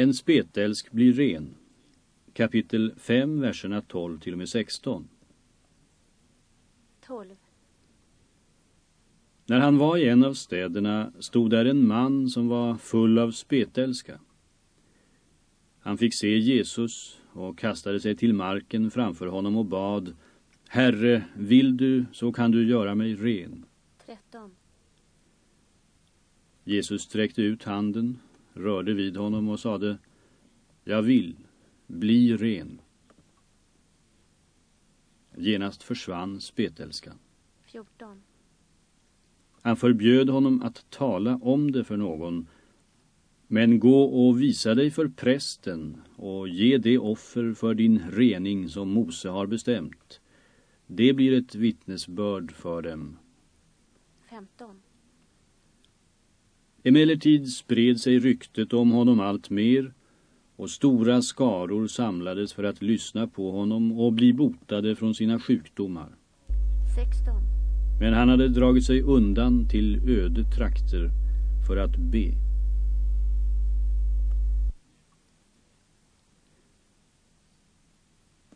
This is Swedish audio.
En spetälsk blir ren. Kapitel 5, verserna 12 till och med 16. 12. När han var i en av städerna stod där en man som var full av spetälska. Han fick se Jesus och kastade sig till marken framför honom och bad Herre, vill du så kan du göra mig ren. 13. Jesus sträckte ut handen, rörde vid honom och sade Jag vill, bli ren. Genast försvann spetälskan. 14. Han förbjöd honom att tala om det för någon men gå och visa dig för prästen och ge det offer för din rening som Mose har bestämt. Det blir ett vittnesbörd för dem. 15. Emellertid spred sig ryktet om honom allt mer och stora skaror samlades för att lyssna på honom och bli botade från sina sjukdomar. 16. Men han hade dragit sig undan till öde trakter för att be.